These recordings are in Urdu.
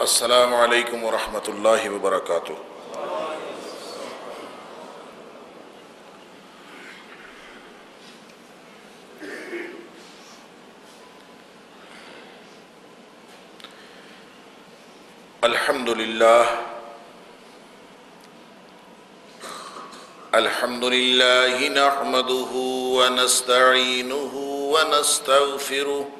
السلام عليكم ورحمة الله وبركاته. الحمد لله الحمد لله نحمده ونستعينه ونستغفره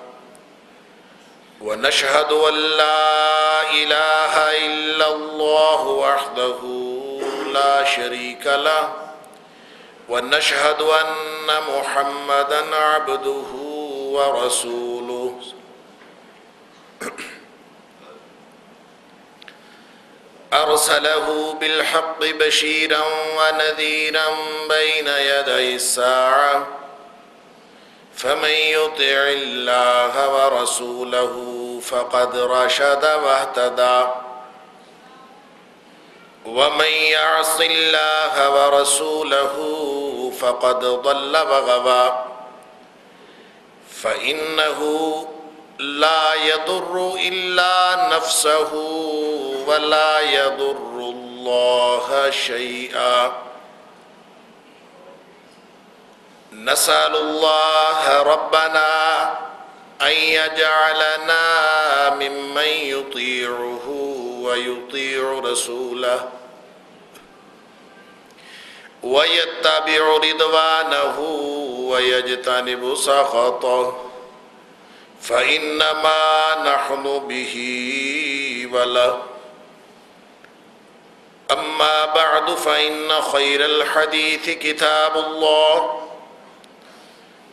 ونشهد أن لا إله إلا الله وحده لا شريك له ونشهد أن محمدا عبده ورسوله. أرسله بالحق بشيرا ونذيرا بين يدي الساعة. فمن يطع الله ورسوله فقد رشد واهتدى. ومن يعص الله ورسوله فقد ضل وغوى فإنه لا يضر إلا نفسه ولا يضر الله شيئا. نسأل الله ربنا أن يجعلنا ممن يطيعه ويطيع رسوله ويتبع رضوانه ويجتنب سخطه فإنما نحن به وله أما بعد فإن خير الحديث كتاب الله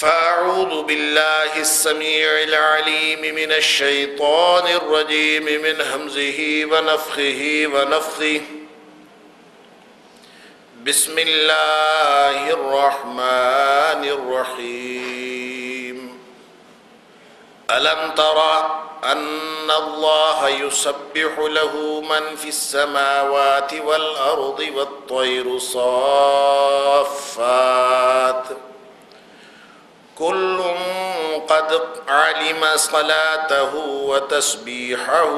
فأعوذ بالله السميع العليم من الشيطان الرجيم من همزه ونفخه ونفخه بسم الله الرحمن الرحيم. ألم ترى أن الله يسبح له من في السماوات والأرض والطير صافات؟ كل قد علم صلاته وتسبيحه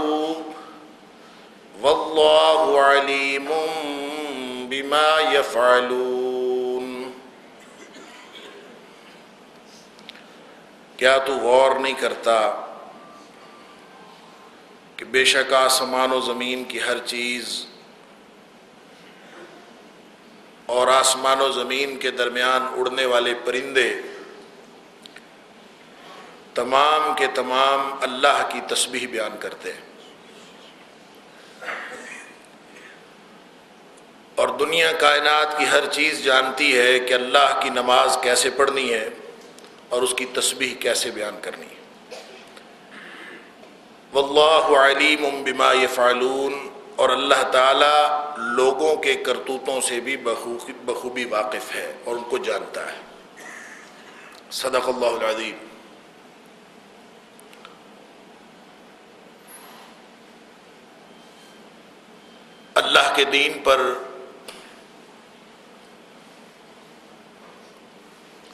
والله عليم بما يفعلون. کیا تو غور نہیں کرتا کہ بے شک آسمان و زمین کی ہر چیز اور آسمان و زمین کے درمیان اڑنے والے پرندے تمام کے تمام اللہ کی تسبیح بیان کرتے ہیں۔ اور دنیا کائنات کی ہر چیز جانتی ہے کہ اللہ کی نماز کیسے پڑھنی ہے اور اس کی تسبیح کیسے بیان کرنی ہے۔ واللہ علیم بما یفعلون اور اللہ تعالی لوگوں کے کرتوتوں سے بھی بخوبی واقف ہے اور ان کو جانتا ہے۔ صدق اللہ العظیم۔ اللہ کے دین پر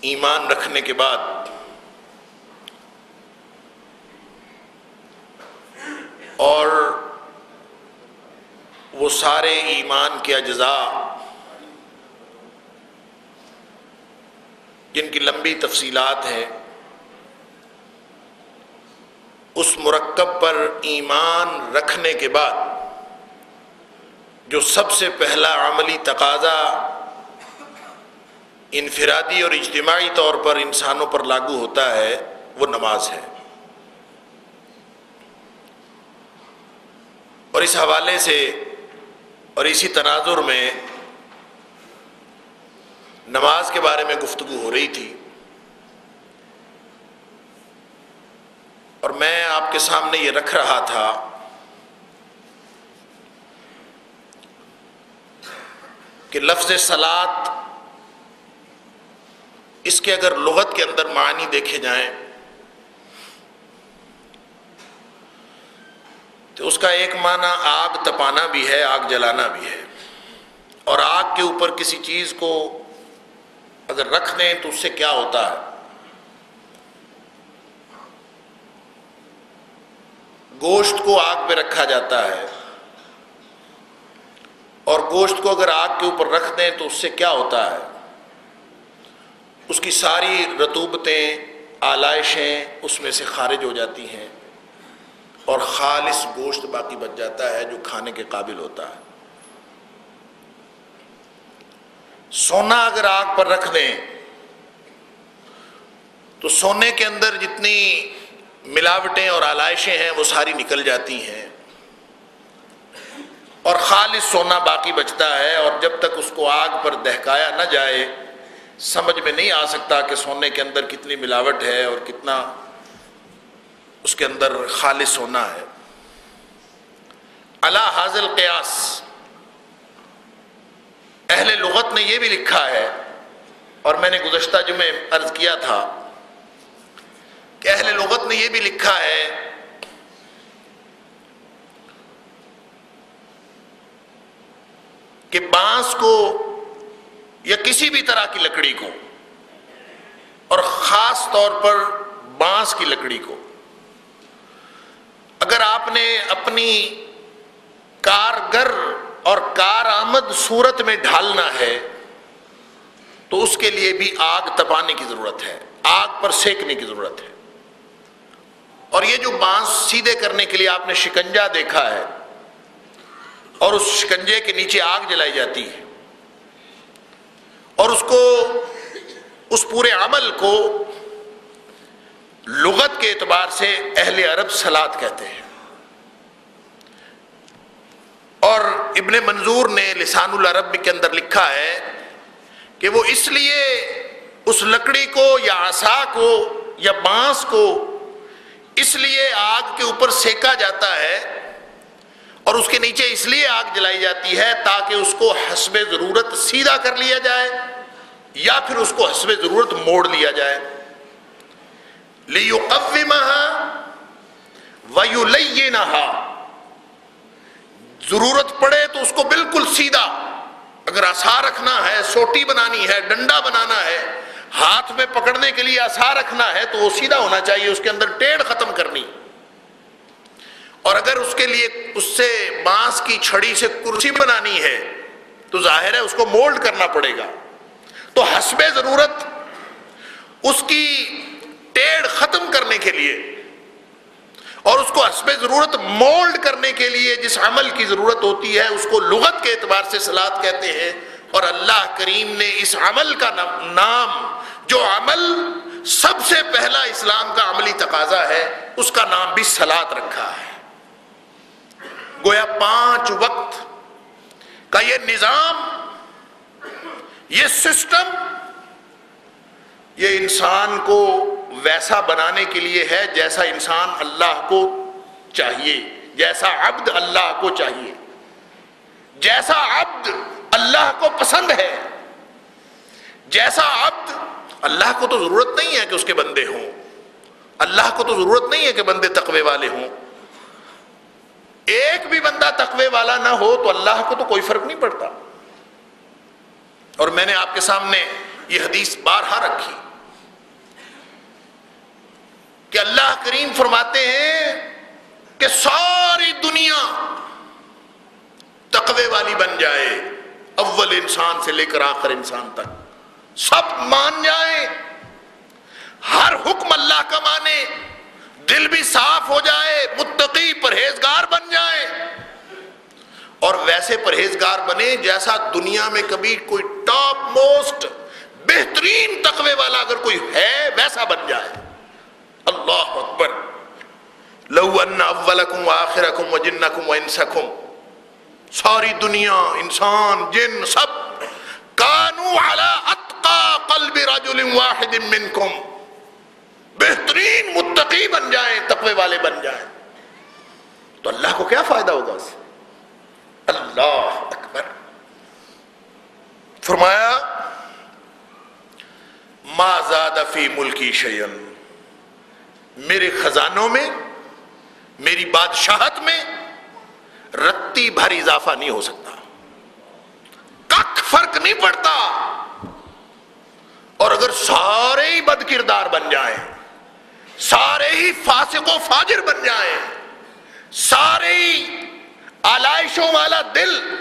ایمان رکھنے کے بعد اور وہ سارے ایمان کے اجزاء جن کی لمبی تفصیلات ہیں، اس مرکب پر ایمان رکھنے کے بعد جو سب سے پہلا عملی تقاضا انفرادی اور اجتماعی طور پر انسانوں پر لاگو ہوتا ہے، وہ نماز ہے۔ اور اس حوالے سے اور اسی تناظر میں نماز کے بارے میں گفتگو ہو رہی تھی۔ اور میں آپ کے سامنے یہ رکھ رہا تھا کہ لفظ سلاد اس کے اگر لغت کے اندر معنی دیکھے جائیں تو اس کا ایک معنی آگ تپانا بھی ہے، آگ جلانا بھی ہے۔ اور آگ کے اوپر کسی چیز کو اگر رکھ دیں تو اس سے کیا ہوتا ہے؟ گوشت کو آگ پہ رکھا جاتا ہے۔ اور گوشت کو اگر آگ کے اوپر رکھ دیں تو اس سے کیا ہوتا ہے؟ اس کی ساری رتوبتیں آلائشیں اس میں سے خارج ہو جاتی ہیں اور خالص گوشت باقی بچ جاتا ہے جو کھانے کے قابل ہوتا ہے۔ سونا اگر آگ پر رکھ دیں، تو سونے کے اندر جتنی ملاوٹیں اور آلائشیں ہیں وہ ساری نکل جاتی ہیں۔ اور خالص سونا باقی بچتا ہے اور جب تک اس کو آگ پر دہکایا نہ جائے، سمجھ میں نہیں آ سکتا کہ سونے کے اندر کتنی ملاوٹ ہے اور کتنا اس کے اندر خالص سونا ہے۔ اللہ حاضل قیاس اہل لغت نے یہ بھی لکھا ہے، اور میں نے گزشتہ جمعے عرض کیا تھا کہ اہل لغت نے یہ بھی لکھا ہے کہ بانس کو یا کسی بھی طرح کی لکڑی کو، اور خاص طور پر بانس کی لکڑی کو۔ اگر آپ نے اپنی کارگر اور کارآمد صورت میں ڈھالنا ہے، تو اس کے لیے بھی آگ تپانے کی ضرورت ہے، آگ پر سینکنے کی ضرورت ہے۔ اور یہ جو بانس سیدھے کرنے کے لیے آپ نے شکنجا دیکھا ہے اور اس شکنجے کے نیچے آگ جلائی جاتی ہے۔ اور اس کو، اس پورے عمل کو لغت کے اعتبار سے اہل عرب سلاد کہتے ہیں۔ اور ابن منظور نے لسان العرب کے اندر لکھا ہے کہ وہ اس لیے اس لکڑی کو یا آسا کو یا بانس کو اس لیے آگ کے اوپر سیکا جاتا ہے اور اس کے نیچے اس لیے آگ جلائی جاتی ہے تاکہ اس کو حسب ضرورت سیدھا کر لیا جائے یا پھر اس کو حسب ضرورت موڑ لیا جائے۔ لیو ویو لئی ضرورت پڑے تو اس کو بالکل سیدھا۔ اگر آسا رکھنا ہے، سوٹی بنانی ہے، ڈنڈا بنانا ہے، ہاتھ میں پکڑنے کے لیے آسا رکھنا ہے تو وہ سیدھا ہونا چاہیے، اس کے اندر ٹیڑھ ختم کرنی۔ اور اگر اس کے لیے اس سے بانس کی چھڑی سے کرسی بنانی ہے، تو ظاہر ہے اس کو مولڈ کرنا پڑے گا۔ تو حسب ضرورت اس کی ٹیڑھ ختم کرنے کے لیے اور اس کو حسب ضرورت مولڈ کرنے کے لیے جس عمل کی ضرورت ہوتی ہے، اس کو لغت کے اعتبار سے سلاد کہتے ہیں۔ اور اللہ کریم نے اس عمل کا نام جو عمل سب سے پہلا اسلام کا عملی تقاضا ہے، اس کا نام بھی سلاد رکھا ہے۔ گویا پانچ وقت کا یہ نظام، یہ سسٹم، یہ انسان کو ویسا بنانے کے لیے ہے جیسا انسان اللہ کو چاہیے، جیسا عبد اللہ کو چاہیے۔ جیسا عبد اللہ کو پسند ہے، جیسا عبد اللہ کو تو ضرورت نہیں ہے کہ اس کے بندے ہوں۔ اللہ کو تو ضرورت نہیں ہے کہ بندے تقوی والے ہوں۔ ایک بھی بندہ تقوی والا نہ ہو تو اللہ کو تو کوئی فرق نہیں پڑتا۔ اور میں نے آپ کے سامنے یہ حدیث بارہا رکھی۔ کہ اللہ کریم فرماتے ہیں کہ ساری دنیا تقوی والی بن جائے، اول انسان سے لے کر آخر انسان تک۔ سب مان جائیں۔ ہر حکم اللہ کا مانے۔ دل بھی صاف ہو جائے، متقی پرہیزگار بن جائے۔ اور ویسے پرہیزگار بنے جیسا دنیا میں کبھی کوئی ٹاپ موسٹ بہترین تقوی والا اگر کوئی ہے، ویسا بن جائے۔ اللہ اکبر۔ لو ان اولکم و آخرکم و جنکم و انسکم۔ ساری دنیا، انسان، جن، سب۔ کانو علی اتقا قلب رجل واحد منکم۔ بہترین متقی بن جائیں، تقوی والے بن جائیں۔ تو اللہ کو کیا فائدہ ہوگا اس اللہ اکبر۔ فرمایا، ما زاد فی ملکی شیئن میرے خزانوں میں، میری بادشاہت میں رتی بھر اضافہ نہیں ہو سکتا۔ کک فرق نہیں پڑتا۔ اور اگر سارے ہی بد کردار بن جائیں سارے ہی فاسق و فاجر بن جائیں۔ سارے ہی آلائشوں والا دل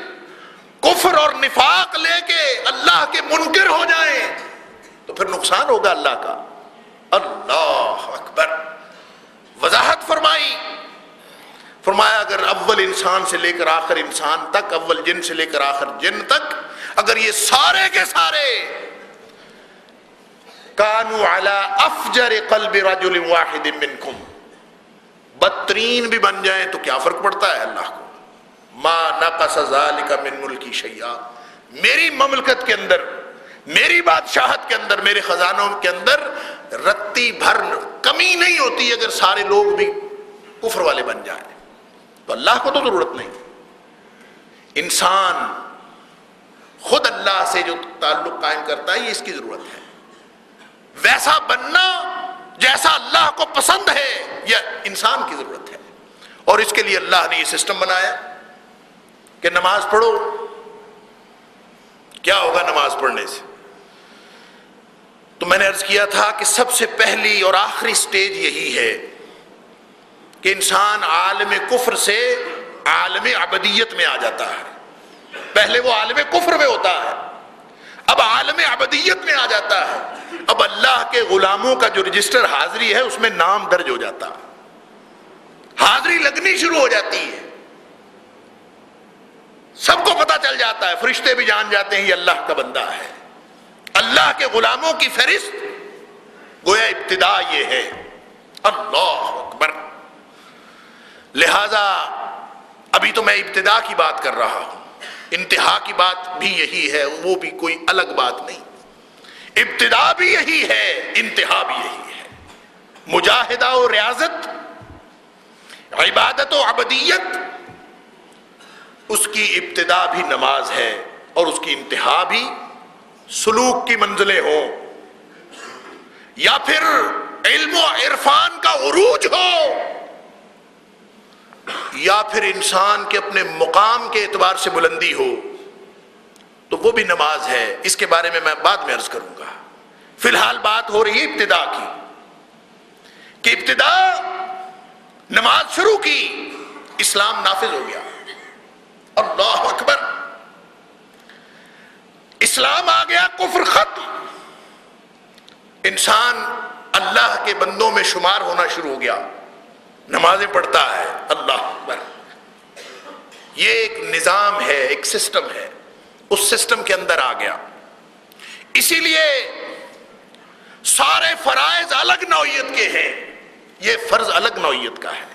کفر اور نفاق لے کے اللہ کے منکر ہو جائیں، تو پھر نقصان ہوگا اللہ کا۔ اللہ اکبر۔ وضاحت فرمائی۔ فرمایا، اگر اول انسان سے لے کر آخر انسان تک، اول جن سے لے کر آخر جن تک، اگر یہ سارے کے سارے کانو افجر قلب رجل واحد منکم بدترین بھی بن جائیں تو کیا فرق پڑتا ہے اللہ کو؟ ما نقص ذالک من ملکی شیعہ میری مملکت کے اندر، میری بادشاہت کے اندر، میرے خزانوں کے اندر رتی بھر کمی نہیں ہوتی اگر سارے لوگ بھی کفر والے بن جائیں۔ تو اللہ کو تو ضرورت نہیں۔ انسان خود اللہ سے جو تعلق قائم کرتا ہے، یہ اس کی ضرورت ہے۔ ویسا بننا جیسا اللہ کو پسند ہے، یہ انسان کی ضرورت ہے۔ اور اس کے لیے اللہ نے یہ سسٹم بنایا کہ نماز پڑھو۔ کیا ہوگا نماز پڑھنے سے؟ تو میں نے عرض کیا تھا کہ سب سے پہلی اور آخری سٹیج یہی ہے کہ انسان عالم کفر سے عالم عبدیت میں آ جاتا ہے۔ پہلے وہ عالم کفر میں ہوتا ہے۔ اب عالم عبدیت میں آ جاتا ہے۔ اب اللہ کے غلاموں کا جو رجسٹر حاضری ہے، اس میں نام درج ہو جاتا۔ حاضری لگنی شروع ہو جاتی ہے۔ سب کو پتا چل جاتا ہے، فرشتے بھی جان جاتے ہیں، یہ اللہ کا بندہ ہے۔ اللہ کے غلاموں کی فہرست، گویا ابتدا یہ ہے۔ اللہ اکبر۔ لہذا، ابھی تو میں ابتدا کی بات کر رہا ہوں۔ انتہا کی بات بھی یہی ہے، وہ بھی کوئی الگ بات نہیں۔ ابتدا بھی یہی ہے، انتہا بھی یہی ہے۔ مجاہدہ و ریاضت، عبادت و عبدیت، اس کی ابتدا بھی نماز ہے اور اس کی انتہا بھی سلوک کی منزلیں ہوں۔ یا پھر علم و عرفان کا عروج ہو۔ یا پھر انسان کے اپنے مقام کے اعتبار سے بلندی ہو، تو وہ بھی نماز ہے۔ اس کے بارے میں میں بعد میں عرض کروں گا۔ فی الحال بات ہو رہی ہے ابتدا کی، کہ ابتدا نماز شروع کی، اسلام نافذ ہو گیا۔ اللہ اکبر۔ اسلام آ گیا، کفر ختم۔ انسان اللہ کے بندوں میں شمار ہونا شروع ہو گیا۔ نمازیں پڑھتا ہے، اللہ اکبر۔ یہ ایک نظام ہے، ایک سسٹم ہے۔ اس سسٹم کے اندر آ گیا۔ اسی لیے سارے فرائض الگ نوعیت کے ہیں۔ یہ فرض الگ نوعیت کا ہے۔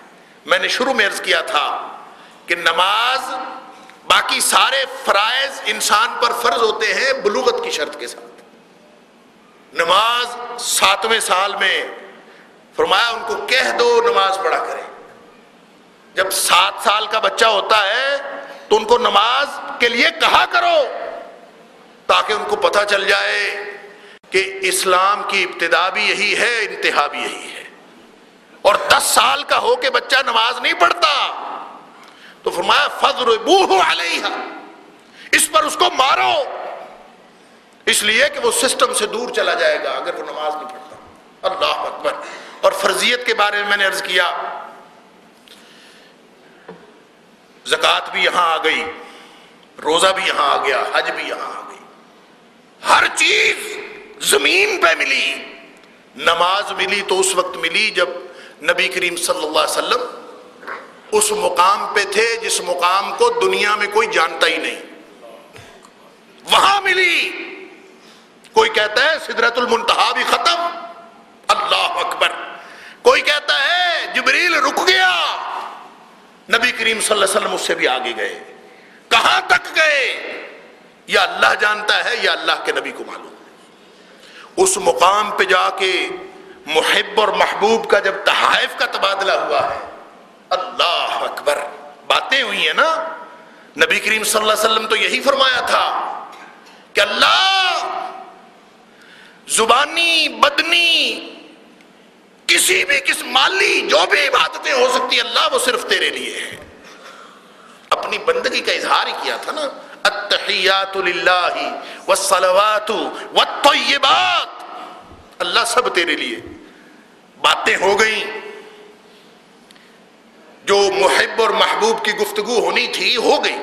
میں نے شروع میں عرض کیا تھا کہ نماز باقی سارے فرائض انسان پر فرض ہوتے ہیں بلوغت کی شرط کے ساتھ۔ نماز ساتویں سال میں فرمایا ان کو کہہ دو نماز پڑھا کرے جب سات سال کا بچہ ہوتا ہے تو ان کو نماز کے لیے کہا کرو تاکہ ان کو پتہ چل جائے کہ اسلام کی ابتدا بھی یہی ہے، انتہا بھی یہی ہے۔ اور دس سال کا ہو کے بچہ نماز نہیں پڑھتا۔ تو فرمایا فضر علیہ اس پر اس کو مارو۔ اس لیے کہ وہ سسٹم سے دور چلا جائے گا اگر وہ نماز نہیں پڑھتا۔ اللہ اکبر۔ اور فرضیت کے بارے میں میں نے عرض کیا، زکوٰۃ بھی یہاں آ گئی، روزہ بھی یہاں آ گیا، حج بھی یہاں آ گئی۔ ہر چیز زمین پہ ملی، نماز ملی تو اس وقت ملی جب نبی کریم صلی اللہ علیہ وسلم اس مقام پہ تھے جس مقام کو دنیا میں کوئی جانتا ہی نہیں۔ وہاں ملی۔ کوئی کہتا ہے سدرت المنتہا بھی ختم اللہ اکبر۔ کوئی کہتا ہے، جبریل رک گیا۔ نبی کریم صلی اللہ علیہ وسلم اس سے بھی آگے گئے۔ کہاں تک گئے؟ یا اللہ جانتا ہے یا اللہ کے نبی کو معلوم۔ اس مقام پہ جا کے محب اور محبوب کا جب تحائف کا تبادلہ ہوا ہے، اللہ اکبر۔ باتیں ہوئی ہیں نا۔ نبی کریم صلی اللہ علیہ وسلم تو یہی فرمایا تھا کہ اللہ زبانی، بدنی، کسی بھی کس مالی جو بھی عبادتیں ہو سکتی اللہ وہ صرف تیرے لیے ہے اپنی بندگی کا اظہار ہی کیا تھا نا۔ التحیات للہ والصلوات والطیبات۔ اللہ سب تیرے لیے۔ باتیں ہو گئیں۔ جو محب اور محبوب کی گفتگو ہونی تھی، ہو گئی۔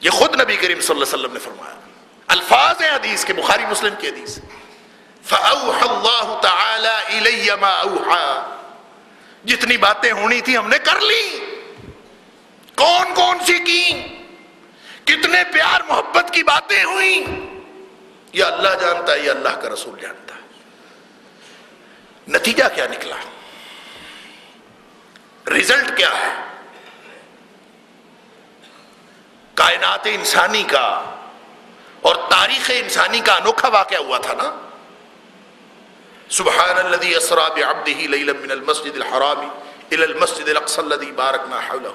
یہ خود نبی کریم صلی اللہ علیہ وسلم نے فرمایا۔ الفاظ ہیں حدیث کے، بخاری مسلم کی حدیث۔ فَأَوْحَ اللَّهُ تَعَالَى إِلَيَّ مَا أَوْحَا جتنی باتیں ہونی تھی ہم نے کر لی۔ کون کون سی کی؟ کتنے پیار، محبت کی باتیں ہوئیں۔ یہ اللہ جانتا ہے یہ اللہ کا رسول جانتا ہے۔ نتیجہ کیا نکلا؟ ریزلٹ کیا ہے؟ کائنات انسانی کا اور تاریخ انسانی کا انوکھا واقعہ ہوا تھا نا؟ سبحان الذي اسرا بعبده ليلا من المسجد الحرام الى المسجد الاقصى الذي باركنا حوله.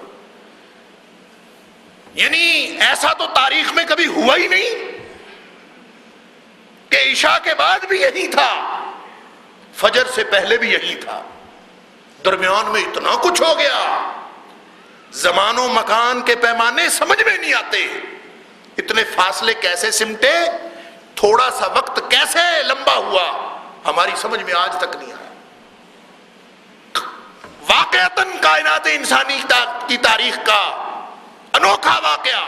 یعنی ایسا تو تاریخ میں کبھی ہوا ہی نہیں کہ عشاء کے بعد بھی یہی تھا، فجر سے پہلے بھی یہی تھا۔ درمیان میں اتنا کچھ ہو گیا۔ زمان و مکان کے پیمانے سمجھ میں نہیں آتے۔ اتنے فاصلے کیسے سمٹے؟ تھوڑا سا وقت کیسے لمبا ہوا؟ ہماری سمجھ میں آج تک نہیں آیا۔ واقعتاً کائنات انسانی کی تاریخ کا انوکھا واقعہ۔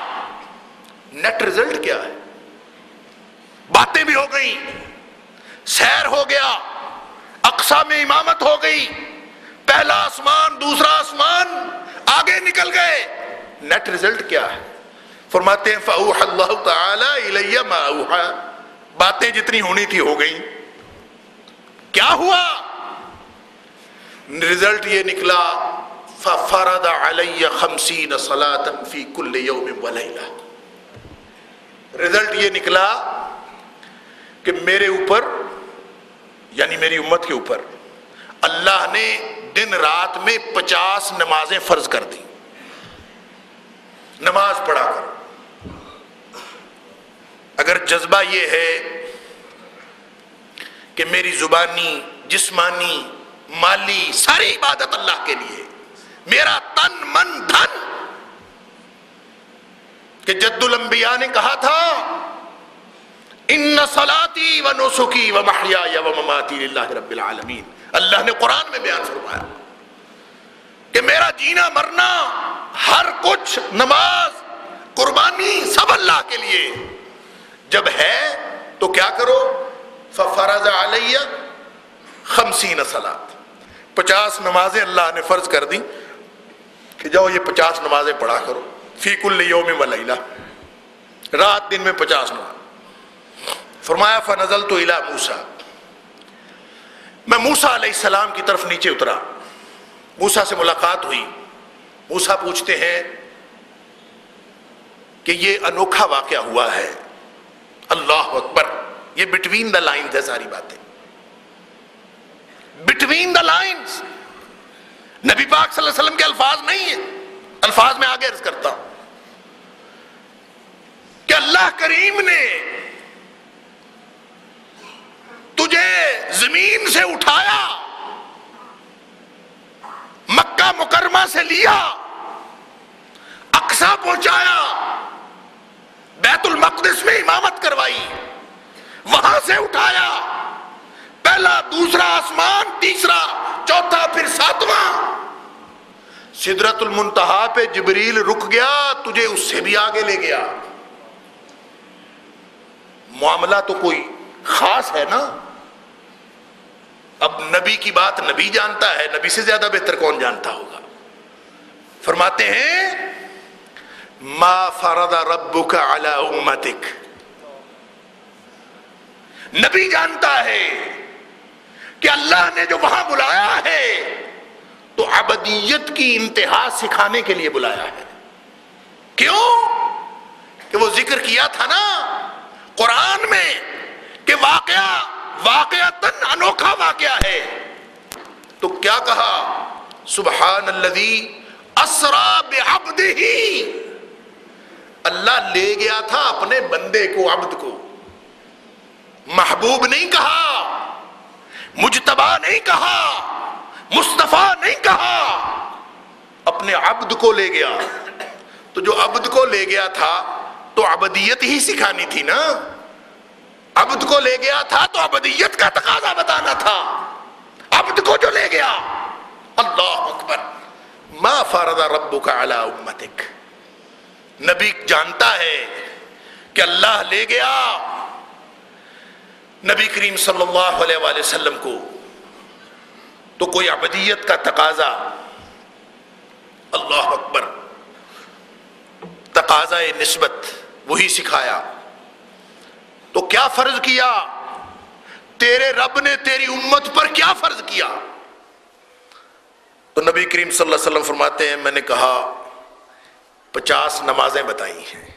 نیٹ رزلٹ کیا ہے؟ باتیں بھی ہو گئی سیر ہو گیا۔ اقسا میں امامت ہو گئی۔ پہلا آسمان، دوسرا آسمان، آگے نکل گئے۔ نیٹ رزلٹ کیا ہے؟ فرماتے ہیں فَأُوحَ اللَّهُ تَعَالَى إِلَيَّ مَا أَوْحَا باتیں جتنی ہونی تھی ہو گئی کیا ہوا؟ رزلٹ یہ نکلا، فَفَرَدَ عَلَيَّ خَمْسِينَ صَلَاةً فِي كُلِّ يَوْمٍ وَلَيْلَةً. رزلٹ یہ نکلا کہ میرے اوپر یعنی میری امت کے اوپر، اللہ نے دن رات میں پچاس نمازیں فرض کر دی نماز پڑھا کر اگر جذبہ یہ ہے کہ میری زبانی، جسمانی، مالی ساری عبادت اللہ کے لیے، میرا تن من دھن۔ کہ جد الانبیاء نے کہا تھا، ان صلاتی و نسخی و محیا و مماتی للہ رب العالمین۔ اللہ نے قرآن میں بیان فرمایا کہ میرا جینا مرنا، ہر کچھ، نماز، قربانی، سب اللہ کے لیے۔ جب ہے تو کیا کرو؟ ففرض علیہ خمسین سلاد پچاس نمازیں اللہ نے فرض کر دی کہ جاؤ یہ پچاس نمازیں پڑھا کرو۔ فی کل یوم و لیلہ۔ رات دن میں پچاس نماز۔ فرمایا فنزل تو الا موسا میں موسا علیہ السلام کی طرف نیچے اترا۔ موسا سے ملاقات ہوئی۔ موسا پوچھتے ہیں کہ یہ انوکھا واقعہ ہوا ہے۔ اللہ اکبر۔ یہ بٹوین دا لائن ہے ساری باتیں۔ بٹوین دا لائنز نبی پاک صلی اللہ علیہ وسلم کے الفاظ نہیں ہیں۔ الفاظ میں آگے عرض کرتا ہوں۔ کہ اللہ کریم نے تجھے زمین سے اٹھایا، مکہ مکرمہ سے لیا اقسا پہنچایا بیت المقدس میں امامت کروائی، وہاں سے اٹھایا۔ پہلا، دوسرا آسمان، تیسرا، چوتھا، پھر ساتواں۔ سدرت المنتہا پہ جبریل رک گیا، تجھے اس سے بھی آگے لے گیا۔ معاملہ تو کوئی خاص ہے نا؟ اب نبی کی بات نبی جانتا ہے، نبی سے زیادہ بہتر کون جانتا ہوگا؟ فرماتے ہیں ما فرد ربک علی امتک نبی جانتا ہے کہ اللہ نے جو وہاں بلایا ہے، تو عبدیت کی انتہا سکھانے کے لیے بلایا ہے۔ کیوں؟ کہ وہ ذکر کیا تھا نا قرآن میں کہ واقعہ واقعہ تن انوکھا واقعہ ہے۔ تو کیا کہا؟ سبحان اللہ اسرا بعبدہ اللہ لے گیا تھا اپنے بندے کو، عبد کو۔ محبوب نہیں کہا مجتبا نہیں کہا، مصطفیٰ نہیں کہا، اپنے عبد کو لے گیا۔ تو جو عبد کو لے گیا تھا، تو عبدیت ہی سکھانی تھی نا۔ عبد کو لے گیا تھا، تو عبدیت کا تقاضا بتانا تھا۔ عبد کو جو لے گیا۔ اللہ اکبر۔ ما فرد ربک علی امتک۔ نبی جانتا ہے کہ اللہ لے گیا نبی کریم صلی اللہ علیہ وآلہ وسلم کو۔ تو کوئی عبدیت کا تقاضا۔ اللہ اکبر۔ تقاضا نسبت وہی سکھایا۔ تو کیا فرض کیا؟ تیرے رب نے تیری امت پر کیا فرض کیا؟ تو نبی کریم صلی اللہ علیہ وسلم فرماتے ہیں، میں نے کہا پچاس نمازیں بتائی ہیں۔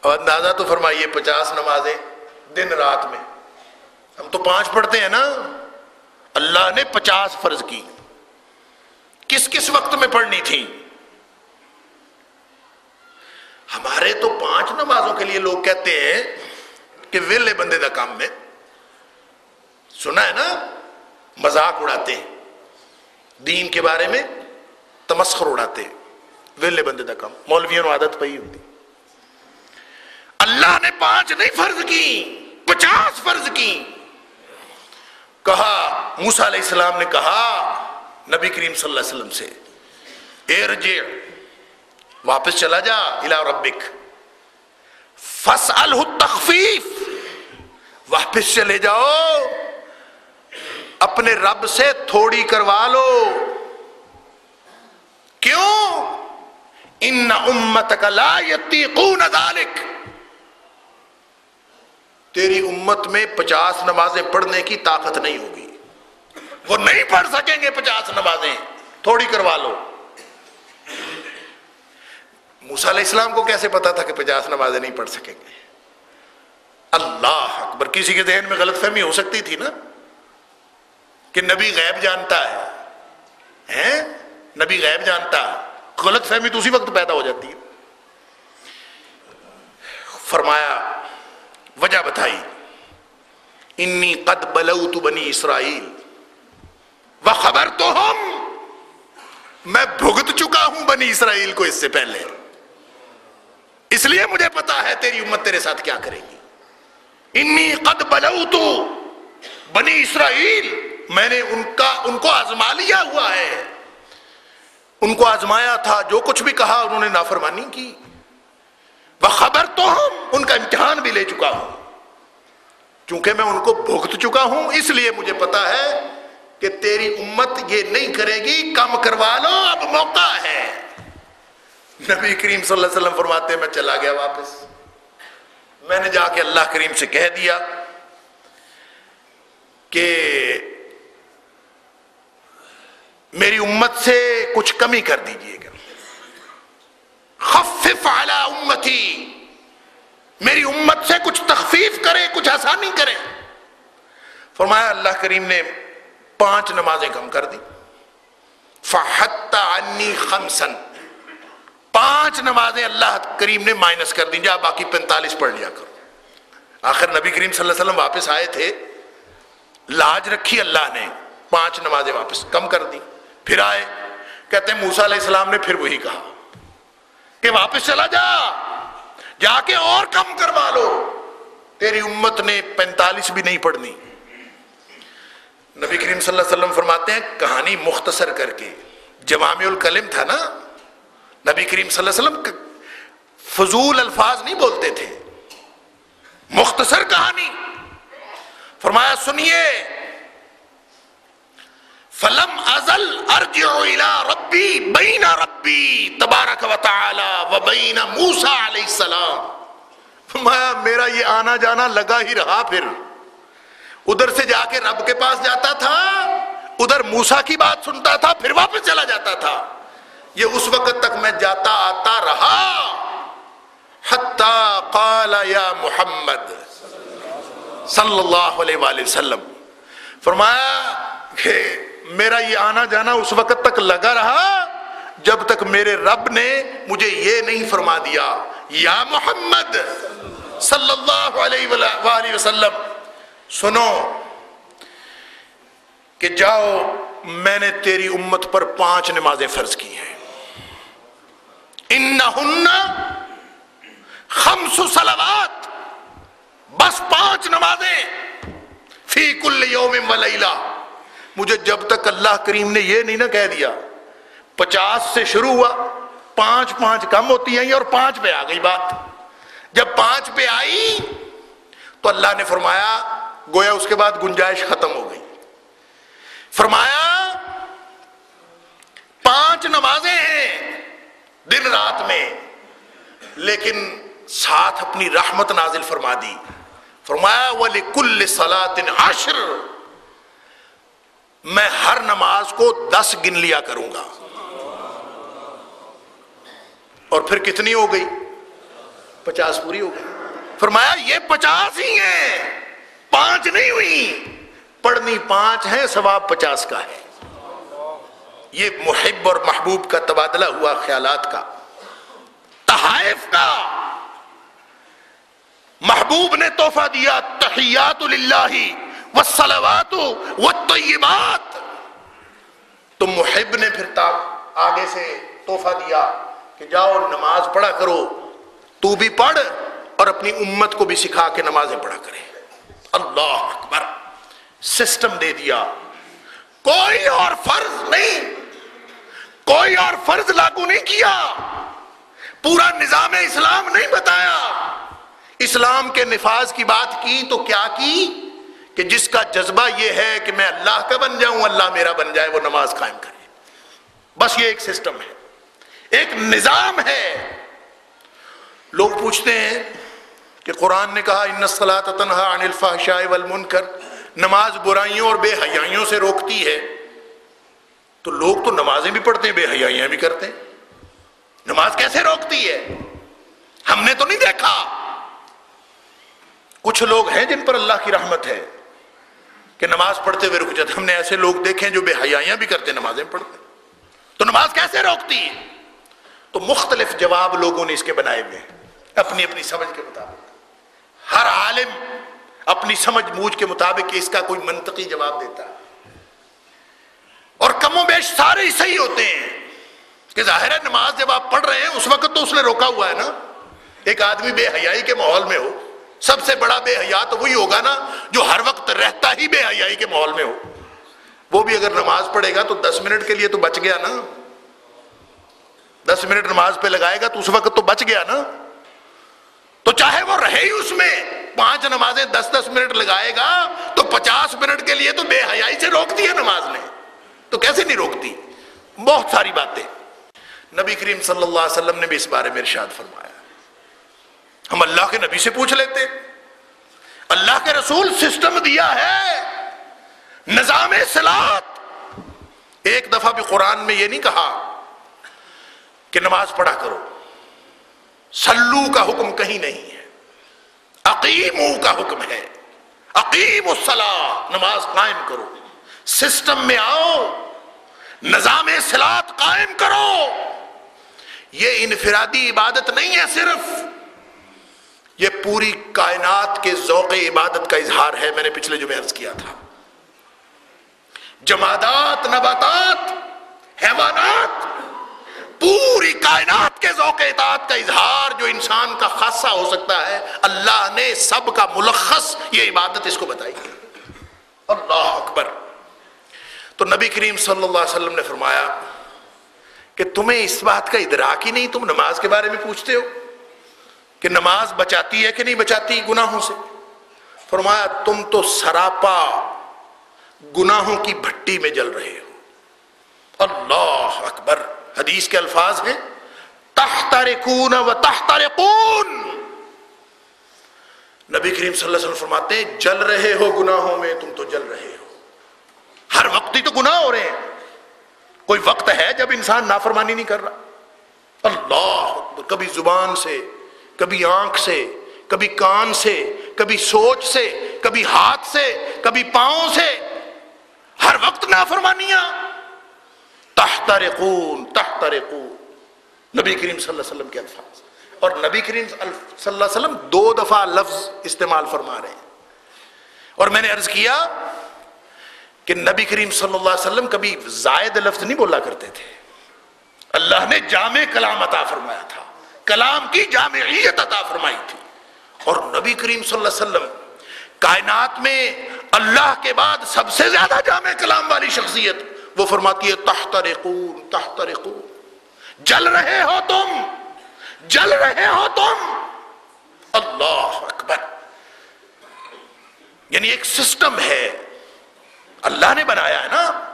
اور اندازہ تو فرمائیے پچاس نمازیں دن رات میں۔ ہم تو پانچ پڑھتے ہیں نا۔ اللہ نے پچاس فرض کی۔ کس کس وقت میں پڑھنی تھی؟ ہمارے تو پانچ نمازوں کے لیے لوگ کہتے ہیں کہ ویلے بندے دا کام میں سنا ہے نا؟ مذاق اڑاتے ہیں۔ دین کے بارے میں تمسخر اڑاتے ہیں۔ ویلے بندے دا کام مولویوں عادت پئی ہوتی اللہ نے پانچ نہیں فرض کی، پچاس فرض کی۔ کہا، موسیٰ علیہ السلام نے کہا، نبی کریم صلی اللہ علیہ وسلم سے، اے رجع واپس چلا جا الہ ربک۔ فسألہ التخفیف۔ واپس چلے جاؤ۔ اپنے رب سے تھوڑی کروا لو۔ کیوں؟ ان امتک لا یتیقون ذالک تیری امت میں پچاس نمازیں پڑھنے کی طاقت نہیں ہوگی۔ وہ نہیں پڑھ سکیں گے پچاس نمازیں۔ تھوڑی کروا لو۔ موسیٰ علیہ السلام کو کیسے پتا تھا کہ پچاس نمازیں نہیں پڑھ سکیں گے؟ اللہ اکبر، کسی کے ذہن میں غلط فہمی ہو سکتی تھی نا؟ کہ نبی غیب جانتا ہے۔ نبی غیب جانتا غلط فہمی تو اسی وقت پیدا ہو جاتی ہے۔ فرمایا، وجہ بتائی۔ انی قد بلوت بنی اسرائیل۔ خبر تو ہم میں بھگت چکا ہوں بنی اسرائیل کو اس سے پہلے۔ اس لیے مجھے پتا ہے تیری امت تیرے ساتھ کیا کرے گی۔ انی قد بلوت بنی اسرائیل۔ میں نے ان کا، ان کو آزما لیا ہوا ہے۔ ان کو آزمایا تھا، جو کچھ بھی کہا انہوں نے نافرمانی کی۔ وہ خبر تو ہم، ان کا امتحان بھی لے چکا ہوں۔ چونکہ میں ان کو بھگت چکا ہوں، اس لیے مجھے پتا ہے کہ تیری امت یہ نہیں کرے گی، کم کروا لو، اب موقع ہے۔ نبی کریم صلی اللہ علیہ وسلم فرماتے، میں چلا گیا واپس۔ میں نے جا کے اللہ کریم سے کہہ دیا کہ میری امت سے کچھ کمی کر دیجیے گا۔ خفف علی امتی۔ میری امت سے کچھ تخفیف کرے، کچھ آسانی کرے۔ فرمایا، اللہ کریم نے پانچ نمازیں کم کر دی۔ فحت عنی خمسن پانچ نمازیں اللہ کریم نے مائنس کر دی جا، باقی پینتالیس پڑھ لیا کرو۔ آخر نبی کریم صلی اللہ علیہ وسلم واپس آئے تھے۔ لاج رکھی اللہ نے، پانچ نمازیں واپس کم کر دی پھر آئے۔ کہتے ہیں، موسیٰ علیہ السلام نے پھر وہی کہا کہ واپس چلا جا جا کے اور کم کروا لو۔ تیری امت نے پینتالیس بھی نہیں پڑھنی۔ نبی کریم صلی اللہ علیہ وسلم فرماتے ہیں، کہانی مختصر کر کے۔ جوام الکلم تھا نا۔ نبی کریم صلی اللہ علیہ وسلم فضول الفاظ نہیں بولتے تھے۔ مختصر کہانی۔ فرمایا، سنیے۔ فلم ازل ارجع الى ربی بین ربی تبارک و تعالی و بین موسیٰ علیہ السلام۔ میرا یہ آنا جانا لگا ہی رہا پھر۔ ادھر سے جا کے رب کے پاس جاتا تھا، ادھر موسا کی بات سنتا تھا، پھر واپس چلا جاتا تھا۔ یہ اس وقت تک میں جاتا آتا رہا۔ حتی قال یا محمد صلی اللہ علیہ وآلہ وسلم۔ فرمایا کہ میرا یہ آنا جانا اس وقت تک لگا رہا جب تک میرے رب نے مجھے یہ نہیں فرما دیا۔ یا محمد صلی اللہ علیہ وآلہ وسلم، سنو کہ جاؤ، میں نے تیری امت پر پانچ نمازیں فرض کی ہیں۔ ان خمس سلوات بس پانچ نمازیں، فی کل یوم و لیلہ۔ مجھے جب تک اللہ کریم نے یہ نہیں نہ کہہ دیا، پچاس سے شروع ہوا، پانچ پانچ کم ہوتی ہیں اور پانچ پہ آ گئی بات۔ جب پانچ پہ آئی تو اللہ نے فرمایا، گویا اس کے بعد گنجائش ختم ہو گئی۔ فرمایا، پانچ نمازیں ہیں دن رات میں، لیکن ساتھ اپنی رحمت نازل فرما دی۔ فرمایا ولی کل سلاطن عشر۔ میں ہر نماز کو دس گن لیا کروں گا۔ اور پھر کتنی ہو گئی؟ پچاس پوری ہو گئی۔ فرمایا، یہ پچاس ہی ہیں۔ پانچ نہیں ہوئی۔ پڑھنی پانچ ہے ثواب پچاس کا ہے۔ یہ محب اور محبوب کا تبادلہ ہوا خیالات کا۔ تحائف کا۔ محبوب نے تحفہ دیا، تحیات للہ۔ والصلوات والطیبات تو محب نے پھر آگے سے تحفہ دیا کہ جاؤ نماز پڑھا کرو، تو بھی پڑھ اور اپنی امت کو بھی سکھا کے نمازیں پڑھا کرے۔ اللہ اکبر۔ سسٹم دے دیا۔ کوئی اور فرض نہیں۔ کوئی اور فرض لاگو نہیں کیا۔ پورا نظام اسلام نہیں بتایا۔ اسلام کے نفاذ کی بات کی تو کیا کی؟ کہ جس کا جذبہ یہ ہے کہ میں اللہ کا بن جاؤں، اللہ میرا بن جائے، وہ نماز قائم کرے۔ بس یہ ایک سسٹم ہے۔ ایک نظام ہے۔ لوگ پوچھتے ہیں کہ قرآن نے کہا، ان تنہا عن الفحشاء والمنکر نماز برائیوں اور بے حیائیوں سے روکتی ہے۔ تو لوگ تو نمازیں بھی پڑھتے ہیں، بے حیائیاں بھی کرتے ہیں۔ نماز کیسے روکتی ہے؟ ہم نے تو نہیں دیکھا۔ کچھ لوگ ہیں جن پر اللہ کی رحمت ہے۔ کہ نماز پڑھتے ہوئے رک جاتے ہم نے ایسے لوگ دیکھے ہیں جو بے حیائیاں بھی کرتے نمازیں پڑھتے تو نماز کیسے روکتی ہے تو مختلف جواب لوگوں نے اس کے بنائے ہوئے اپنی اپنی سمجھ کے مطابق۔ ہر عالم اپنی سمجھ موج کے مطابق اس کا کوئی منطقی جواب دیتا ہے۔ اور کم و بیش سارے ہی صحیح ہوتے ہیں۔ کہ ظاہر ہے نماز جب آپ پڑھ رہے ہیں، اس وقت تو اس نے روکا ہوا ہے نا۔ ایک آدمی بے حیائی کے ماحول میں ہو سب سے بڑا بے حیا تو وہی ہوگا نا جو ہر وقت رہتا ہی بے حیائی کے ماحول میں ہو۔ وہ بھی اگر نماز پڑھے گا تو دس منٹ کے لیے تو بچ گیا نا۔ دس منٹ نماز پہ لگائے گا تو اس وقت تو بچ گیا نا۔ تو چاہے وہ رہے ہی اس میں، پانچ نمازیں دس دس منٹ لگائے گا تو پچاس منٹ کے لیے تو بے حیائی سے روکتی ہے نماز نے۔ تو کیسے نہیں روکتی؟ بہت ساری باتیں۔ نبی کریم صلی اللہ علیہ وسلم نے بھی اس بارے میں ارشاد فرمایا۔ ہم اللہ کے نبی سے پوچھ لیتے اللہ کے رسول سسٹم دیا ہے، نظام سلاد ایک دفعہ بھی قرآن میں یہ نہیں کہا کہ نماز پڑھا کرو۔ سلو کا حکم کہیں نہیں ہے۔ عقیم کا حکم ہے۔ عقیم الصلاح نماز قائم کرو۔ سسٹم میں آؤ، نظام سلاد قائم کرو۔ یہ انفرادی عبادت نہیں ہے صرف۔ یہ پوری کائنات کے ذوق عبادت کا اظہار ہے، میں نے پچھلے جو میں عرض کیا تھا۔ جمادات، نباتات، حیوانات، پوری کائنات کے ذوق اطاعت کا اظہار جو انسان کا خاصہ ہو سکتا ہے، اللہ نے سب کا ملخص یہ عبادت اس کو بتائی اللہ اکبر۔ تو نبی کریم صلی اللہ علیہ وسلم نے فرمایا کہ تمہیں اس بات کا ادراک ہی نہیں، تم نماز کے بارے میں پوچھتے ہو۔ کہ نماز بچاتی ہے کہ نہیں بچاتی گناہوں سے؟ فرمایا، تم تو سراپا گناہوں کی بھٹی میں جل رہے ہو۔ اللہ اکبر۔ حدیث کے الفاظ ہیں تحترکون و تحترکون نبی کریم صلی اللہ علیہ وسلم فرماتے ہیں، جل رہے ہو گناہوں میں، تم تو جل رہے ہو۔ ہر وقت ہی تو گناہ ہو رہے ہیں۔ کوئی وقت ہے جب انسان نافرمانی نہیں کر رہا؟ اللہ اکبر۔ کبھی زبان سے کبھی آنکھ سے، کبھی کان سے، کبھی سوچ سے، کبھی ہاتھ سے، کبھی پاؤں سے۔ ہر وقت نافرمانیاں۔ تحترقون تحترقون۔ نبی کریم صلی اللہ علیہ وسلم کے الفاظ۔ اور نبی کریم صلی اللہ علیہ وسلم دو دفعہ لفظ استعمال فرما رہے ہیں۔ اور میں نے عرض کیا کہ نبی کریم صلی اللہ علیہ وسلم کبھی زائد لفظ نہیں بولا کرتے تھے۔ اللہ نے جامع کلام عطا فرمایا تھا۔ کلام کی جامعیت عطا فرمائی تھی۔ اور نبی کریم صلی اللہ علیہ وسلم کائنات میں اللہ کے بعد سب سے زیادہ جامع کلام والی شخصیت، وہ فرماتی ہے، تحترقون تحترقون۔ جل رہے ہو تم، جل رہے ہو تم۔ اللہ اکبر۔ یعنی ایک سسٹم ہے۔ اللہ نے بنایا ہے نا۔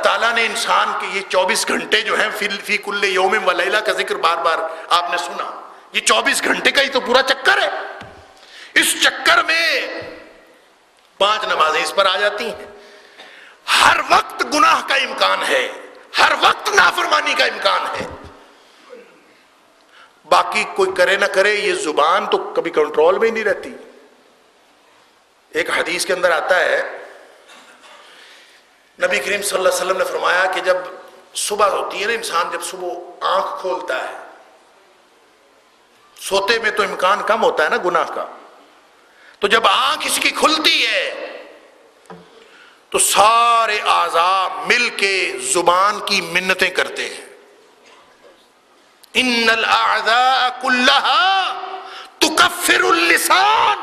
اللہ تعالیٰ نے انسان کے یہ چوبیس گھنٹے جو ہیں فی کل یوم و کا ذکر بار بار آپ نے سنا۔ یہ چوبیس گھنٹے کا ہی تو پورا چکر ہے۔ اس چکر میں پانچ نمازیں اس پر آ جاتی ہیں۔ ہر وقت گناہ کا امکان ہے۔ ہر وقت نافرمانی کا امکان ہے۔ باقی کوئی کرے نہ کرے، یہ زبان تو کبھی کنٹرول میں ہی نہیں رہتی۔ ایک حدیث کے اندر آتا ہے نبی کریم صلی اللہ علیہ وسلم نے فرمایا کہ جب صبح ہوتی ہے نا انسان، جب صبح آنکھ کھولتا ہے، سوتے میں تو امکان کم ہوتا ہے نا گناہ کا۔ تو جب آنکھ اس کی کھلتی ہے، تو سارے آزاد مل کے زبان کی منتیں کرتے ہیں۔ ان الاعضاء كلها تكفر اللسان۔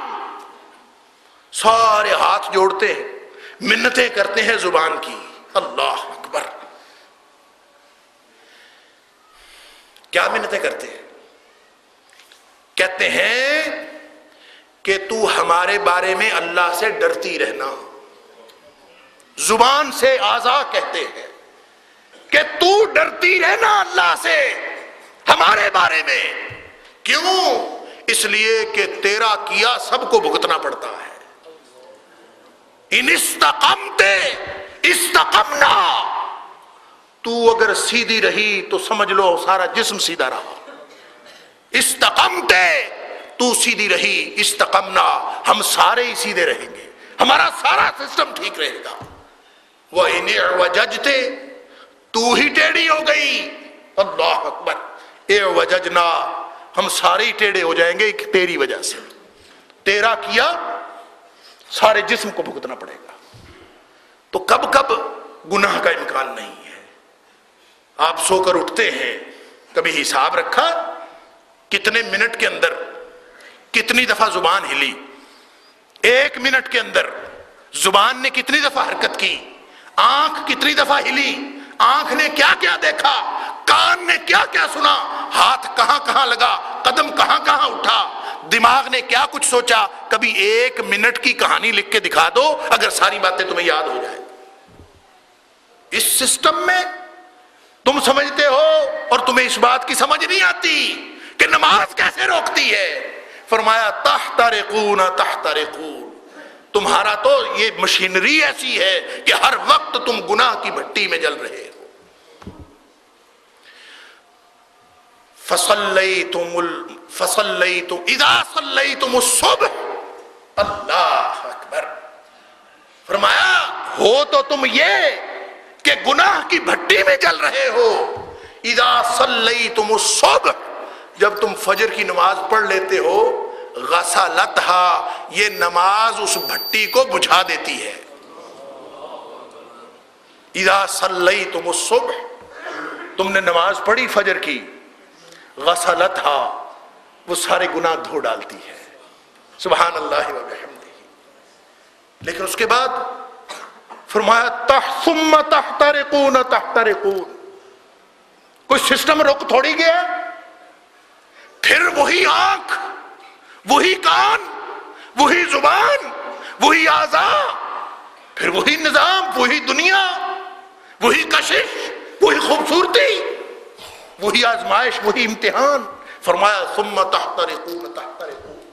سارے ہاتھ جوڑتے ہیں۔ منتیں کرتے ہیں زبان کی۔ اللہ اکبر۔ کیا منتیں کرتے ہیں؟ کہتے ہیں کہ تو ہمارے بارے میں اللہ سے ڈرتی رہنا۔ زبان سے آزا کہتے ہیں کہ تو ڈرتی رہنا اللہ سے ہمارے بارے میں۔ کیوں؟ اس لیے کہ تیرا کیا سب کو بھگتنا پڑتا ہے۔ ان استقمتے استقمنا۔ تو اگر سیدھی رہی تو سمجھ لو سارا جسم سیدھا رہا۔ استقمتے تو سیدھی رہی، استقمنا۔ ہم سارے ہی سیدھے رہیں گے۔ ہمارا سارا سسٹم ٹھیک رہے گا۔ وہ وججتے تو ہی ٹیڑھی ہو گئی۔ اللہ اکبر۔ اے وججنا ہم سارے ہی ٹیڑھے ہو جائیں گے تیری وجہ سے۔ تیرا کیا؟ سارے جسم کو بھگتنا پڑے گا۔ تو کب کب گناہ کا امکان نہیں ہے۔ آپ سو کر اٹھتے ہیں، کبھی حساب رکھا، کتنے منٹ کے اندر، کتنی دفعہ زبان ہلی۔ ایک منٹ کے اندر زبان نے کتنی دفعہ حرکت کی، آنکھ کتنی دفعہ ہلی۔ آنکھ نے کیا کیا دیکھا؟ کان نے کیا کیا سنا؟ ہاتھ کہاں کہاں لگا؟ قدم کہاں کہاں اٹھا؟ دماغ نے کیا کچھ سوچا؟ کبھی ایک منٹ کی کہانی لکھ کے دکھا دو، اگر ساری باتیں تمہیں یاد ہو جائیں۔ اس سسٹم میں تم سمجھتے ہو اور تمہیں اس بات کی سمجھ نہیں آتی کہ نماز کیسے روکتی ہے۔ فرمایا تحت رقون تحت رقون تمہارا تو یہ مشینری ایسی ہے کہ ہر وقت تم گناہ کی بھٹی میں جل رہے ہو۔ فصل تم فصل تم ادا صلی تم اللہ اکبر۔ فرمایا، ہو تو تم یہ کہ گناہ کی بھٹی میں جل رہے ہو۔ ادا صلی تم جب تم فجر کی نماز پڑھ لیتے ہو غسلتھا یہ نماز اس بھٹی کو بجھا دیتی ہے۔ اذا صلی تم صبح تم نے نماز پڑھی، فجر کی۔ غسلتھا وہ سارے گناہ دھو ڈالتی ہے۔ سبحان اللہ و لیکن اس کے بعد فرمایا، تح تحترقون تحترقون۔ کوئی سسٹم رک تھوڑی گیا پھر وہی آنکھ۔ وہی کان، وہی زبان، وہی آزا، پھر وہی نظام، وہی دنیا، وہی کشش، وہی خوبصورتی، وہی آزمائش، وہی امتحان۔ فرمایا، ثم تحترقون تحترقون۔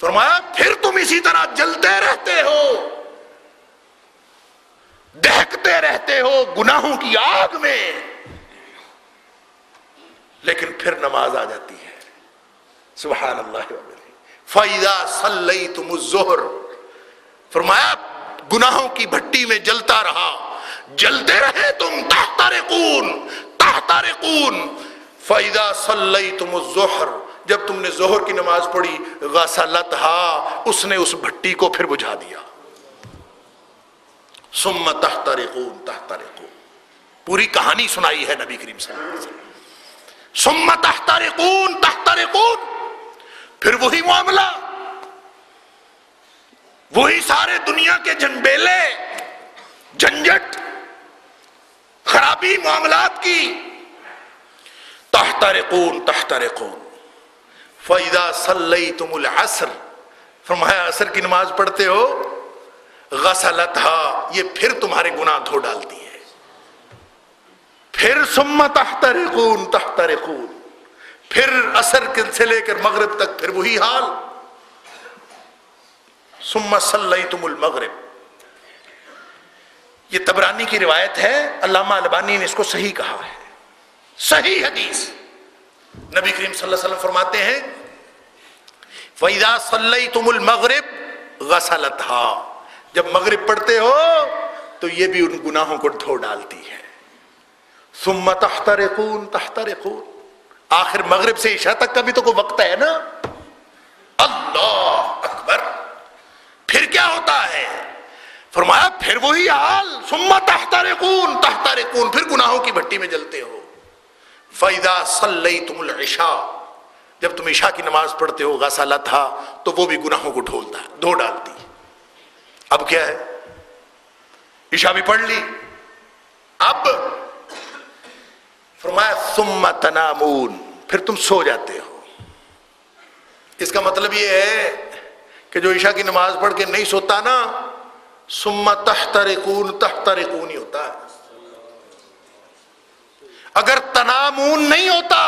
فرمایا، پھر تم اسی طرح جلتے رہتے ہو، دہکتے رہتے ہو گناہوں کی آگ میں۔ لیکن پھر نماز آ جاتی ہے۔ سبحان اللہ۔ فائدہ سلئی تم فرمایا، گناہوں کی بھٹی میں جلتا رہا۔ جلتے رہے تم تحتار کون تحتار کون فائدہ سلئی تم جب تم نے زہر کی نماز پڑھی غسلت اس نے اس بھٹی کو پھر بجھا دیا۔ سم تحترقون تحترقون پوری کہانی سنائی ہے نبی کریم صلی اللہ علیہ وسلم سم تحترقون تحترقون پھر وہی معاملہ۔ وہی سارے دنیا کے جنبیلے جنجٹ خرابی معاملات کی۔ تحترقون تحترقون۔ فَإِذَا صَلَّيْتُمُ الْعَصْرِ۔ فرمایا، عصر کی نماز پڑھتے ہو، غسلتھا، یہ پھر تمہارے گناہ دھو ڈالتی ہے۔ پھر سم تحترقون تحترقون۔ پھر عصر سے لے کر مغرب تک پھر وہی حال۔ سم صلیتم المغرب۔ یہ تبرانی کی روایت ہے، علامہ البانی نے اس کو صحیح کہا ہے۔ صحیح حدیث۔ نبی کریم صلی اللہ علیہ وسلم فرماتے ہیں، فَإِذَا صَلَّيْتُمُ الْمَغْرِبْ غَسَلَتْهَا۔ جب مغرب پڑھتے ہو، تو یہ بھی ان گناہوں کو دھو ڈالتی ہے۔ ثُمَّ تَحْتَرِقُونَ تَحْتَرِقُونَ۔ آخر مغرب سے عشاء تک کا بھی تو کوئی وقت ہے نا؟ اللہ اکبر۔ پھر کیا ہوتا ہے؟ فرمایا، پھر وہی حال۔ ثُمَّ تَحْتَرِقُونَ۔ تَحْتَرِقُونَ۔ پھر گناہوں کی بھٹی میں جلتے ہو۔ فَإِذَا صَلَّيْتُمُ الْعِشَاءَ۔ جب تم عشاء کی نماز پڑھتے ہو، غسالہ تھا، تو وہ بھی گناہوں کو ڈھولتا ہے دھو ڈالتی۔ اب کیا ہے؟ عشاء بھی پڑھ لی۔ اب فرمایا، ثم تنامون۔ پھر تم سو جاتے ہو۔ اس کا مطلب یہ ہے کہ جو عشاء کی نماز پڑھ کے نہیں سوتا نا، ثم تحترقون تحترقون ہی ہوتا ہے۔ اگر تنامون نہیں ہوتا،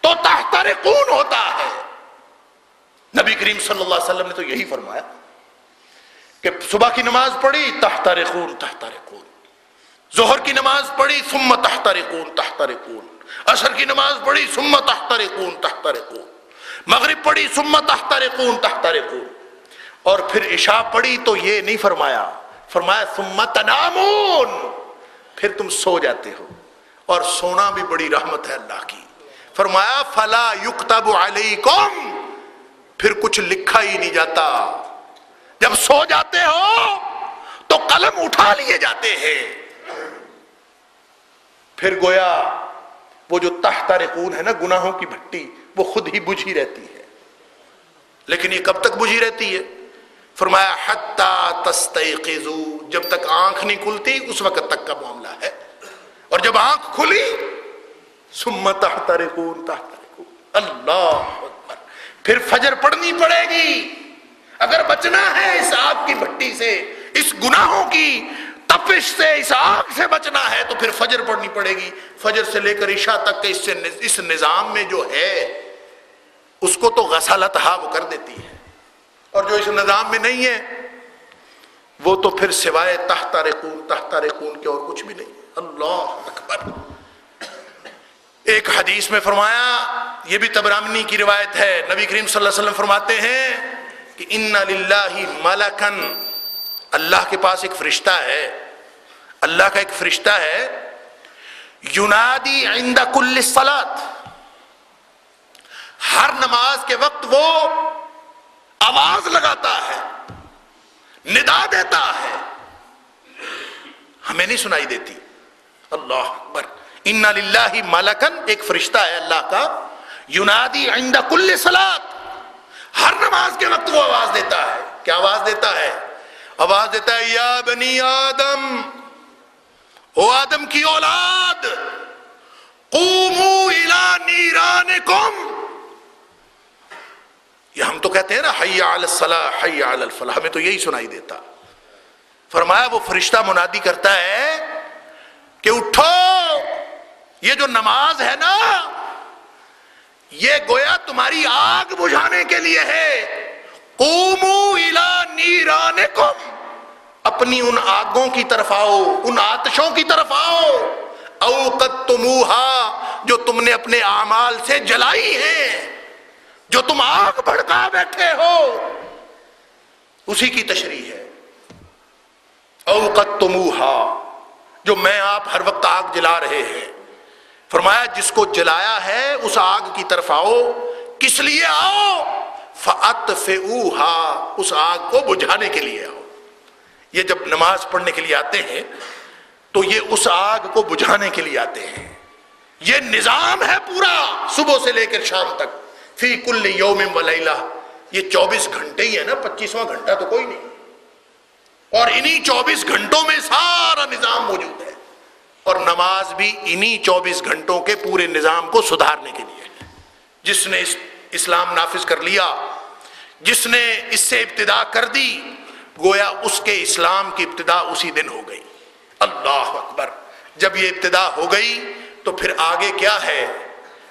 تو تحتر کون ہوتا ہے۔ نبی کریم صلی اللہ علیہ وسلم نے تو یہی فرمایا کہ صبح کی نماز پڑھی تحتر خون تحتر خون ظہر کی نماز پڑھی، ثم تحتر خون تحتر خون عصر کی نماز پڑھی، ثم تحتر خون تحتر مغرب پڑھی، ثم تحتر خون تحتر اور پھر عشاء پڑھی تو یہ نہیں فرمایا فرمایا ثم تنامون۔ پھر تم سو جاتے ہو۔ اور سونا بھی بڑی رحمت ہے اللہ کی۔ فرمایا، فلا یکتب علیکم پھر کچھ لکھا ہی نہیں جاتا۔ جب سو جاتے ہو تو قلم اٹھا لیے جاتے ہیں۔ پھر گویا وہ جو تحت رکون ہے نا گناہوں کی بھٹی، وہ خود ہی بجھی رہتی ہے۔ لیکن یہ کب تک بجھی رہتی ہے؟ فرمایا، حتی تستیقظو، جب تک آنکھ نہیں کھلتی، اس وقت تک کا معاملہ ہے۔ اور جب آنکھ کھلی، ثم تحترقون تحترقون اللہ اکبر۔ پھر فجر پڑھنی پڑے گی۔ اگر بچنا ہے اس آگ کی بھٹی سے، اس گناہوں کی تپش سے اس آگ سے بچنا ہے تو پھر فجر پڑھنی پڑے گی۔ فجر سے لے کر عشاء تک کے اس, سے اس نظام میں جو ہے اس کو تو غسالت ہا وہ کر دیتی ہے۔ اور جو اس نظام میں نہیں ہے وہ تو پھر سوائے تحت رکون تحت رکون کے اور کچھ بھی نہیں۔ اللہ اکبر۔ ایک حدیث میں فرمایا یہ بھی تبرامنی کی روایت ہے۔ نبی کریم صلی اللہ علیہ وسلم فرماتے ہیں کہ ان للہ ملکن اللہ کے پاس ایک فرشتہ ہے۔ اللہ کا ایک فرشتہ ہے، یونادی عند کل سلاد ہر نماز کے وقت وہ آواز لگاتا ہے، ندا دیتا ہے۔ ہمیں نہیں سنائی دیتی۔ اللہ اکبر۔ ان للہ ملکن ایک فرشتہ ہے اللہ کا۔ یونادی عند کل سلاد ہر نماز کے وقت وہ آواز دیتا ہے۔ کیا آواز دیتا ہے؟ آواز دیتا ہے، یا بنی آدم۔ او آدم کی اولاد، قومو الى نیرانکم. یہ ہم تو کہتے ہیں نا، حی علی الصلاح، حی علی الفلاح، ہمیں تو یہی سنائی دیتا۔ فرمایا وہ فرشتہ منادی کرتا ہے کہ اٹھو، یہ جو نماز ہے نا، یہ گویا تمہاری آگ بجھانے کے لیے ہے۔ اپنی ان آگوں کی طرف آؤ، ان آتشوں کی طرف آؤ۔ اوقت تموہا جو تم نے اپنے اعمال سے جلائی ہے جو تم آگ بھڑکا بیٹھے ہو۔ اسی کی تشریح ہے۔ اوقت تموہا جو میں آپ ہر وقت آگ جلا رہے ہیں۔ فرمایا، جس کو جلایا ہے، اس آگ کی طرف آؤ۔ کس لیے آؤ؟ فعت اس آگ کو بجھانے کے لیے آؤ۔ یہ جب نماز پڑھنے کے لیے آتے ہیں، تو یہ اس آگ کو بجھانے کے لیے آتے ہیں۔ یہ نظام ہے پورا، صبح سے لے کر شام تک۔ فی کل یوم ولیلہ یہ چوبیس گھنٹے ہی ہے نا، پچیسواں گھنٹہ تو کوئی نہیں۔ اور انہی چوبیس گھنٹوں میں سارا نظام موجود ہے۔ اور نماز بھی انہی چوبیس گھنٹوں کے پورے نظام کو سدھارنے کے لیے۔ جس نے اسلام نافذ کر لیا، جس نے اس سے ابتدا کر دی گویا اس کے اسلام کی ابتدا اسی دن ہو گئی۔ اللہ اکبر۔ جب یہ ابتدا ہو گئی تو پھر آگے کیا ہے؟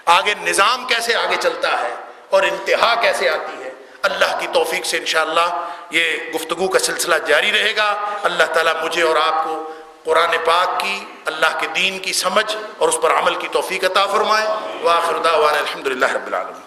آگے نظام کیسے آگے چلتا ہے؟ اور انتہا کیسے آتی ہے؟ اللہ کی توفیق سے انشاءاللہ یہ گفتگو کا سلسلہ جاری رہے گا۔ اللہ تعالیٰ مجھے اور آپ کو قرآن پاک کی، اللہ کے دین کی سمجھ اور اس پر عمل کی توفیق عطا فرمائے۔ واخر دعوانا الحمدللہ رب العالمين